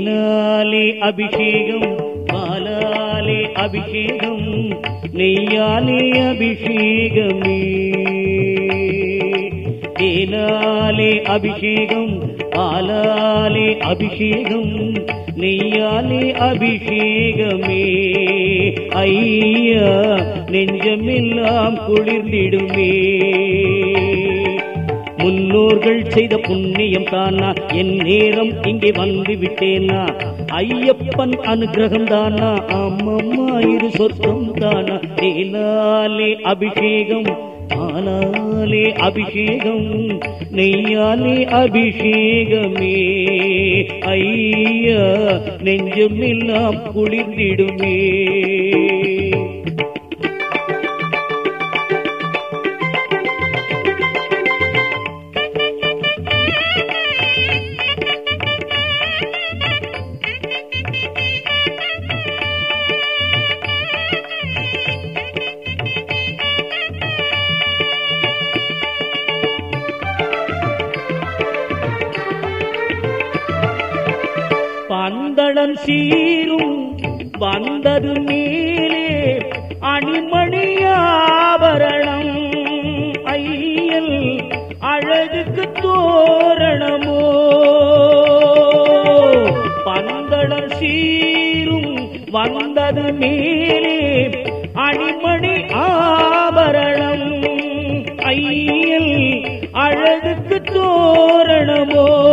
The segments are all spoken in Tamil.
தேனாலே அபிஷேகம் பாலாலே அபிஷேகம் நெய்யாலே அபிஷேகமே தேனாலே அபிஷேகம் பாலாலே அபிஷேகம் நெய்யாலே அபிஷேகமே ஐயா நெஞ்சமெல்லாம் குளிர்ந்திடுமே முன்னோர்கள் செய்த புண்ணியம் தானா? என் நேரம் இங்கே வந்து விட்டேனா? ஐயப்பன் அனுகிரகம் தானா? அம்மம்மா இரு சொர்க்கம் தானா? தேனாலே அபிஷேகம் ஆனாலே அபிஷேகம் நெய்யாலே அபிஷேகமே. ஐயா நெஞ்சமெல்லாம் குளிர்ந்திடுமே. பந்தளம் சீரும் வந்தது மேலே அணிமணியாபரணம். ஐயல் அழகுக்கு தோரணமோ? பந்தளம் சீரும் வந்தது மேலே அணிமணி ஆபரணம். ஐயல் அழகுக்கு தோரணமோ?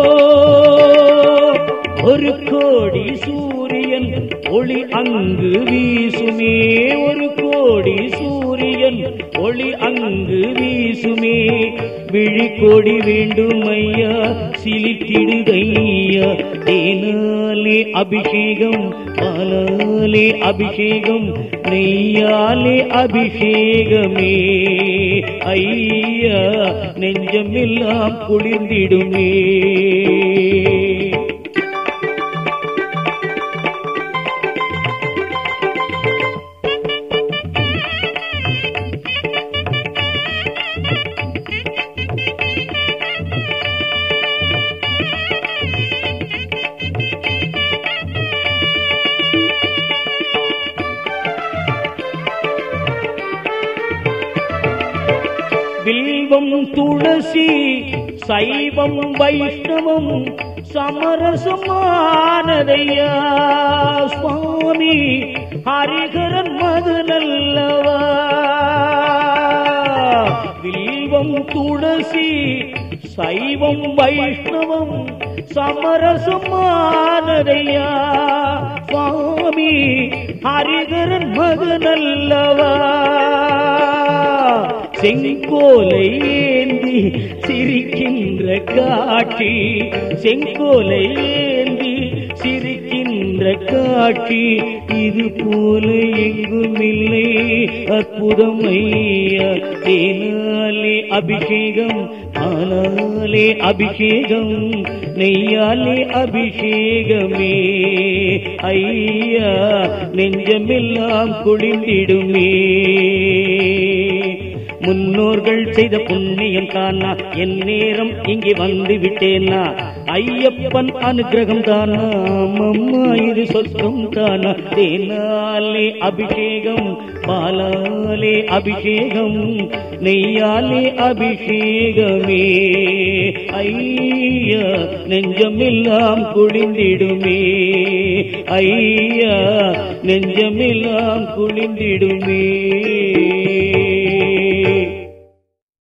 ஒரு கோடி சூரியன் ஒளி அங்கு வீசுமே. ஒரு கோடி சூரியன் ஒளி அங்கு வீசுமே. விழிக்கொடி வேண்டும் ஐயா சிலிக்கிடுதையா தேனாலே அபிஷேகம் பாலாலே அபிஷேகம் நெய்யாலே அபிஷேகமே. ஐயா நெஞ்சமெல்லாம் குளிர்ந்திடுமே. வில்வம் துளசி சைவம் வைஷ்ணவம் சமரசமானதையா? சுவாமி ஹரிகரன் மது நல்லவா வில்வம் துளசி சைவம் வைஷ்ணவம் சமரசமானதையா? சுவாமி ஹரிகரன் மது நல்லவா செங்கோலை ஏந்தி சிரிக்கின்ற காட்சி செங்கோலை ஏந்தி சிரிக்கின்ற காட்சி இது போல எங்கும் இல்லை. அற்புதம் ஐயா தேனாலே அபிஷேகம் ஆனாலே அபிஷேகம் நெய்யாலே அபிஷேகமே. ஐயா நெஞ்சமெல்லாம் குளிர்ந்திடுமே. முன்னோர்கள் செய்த புண்ணியம் தானா? என் நேரம் இங்கே வந்து விட்டேனா? ஐயப்பன் அனுகிரகம் தானா? அம்மா இது சொர்க்கம் தானா? தேனாலே அபிஷேகம் பாலாலே அபிஷேகம் நெய்யாலே அபிஷேகமே. ஐயா நெஞ்சமெல்லாம் குளிர்ந்திடுமே. ஐயா நெஞ்சமெல்லாம் குளிந்திடுமே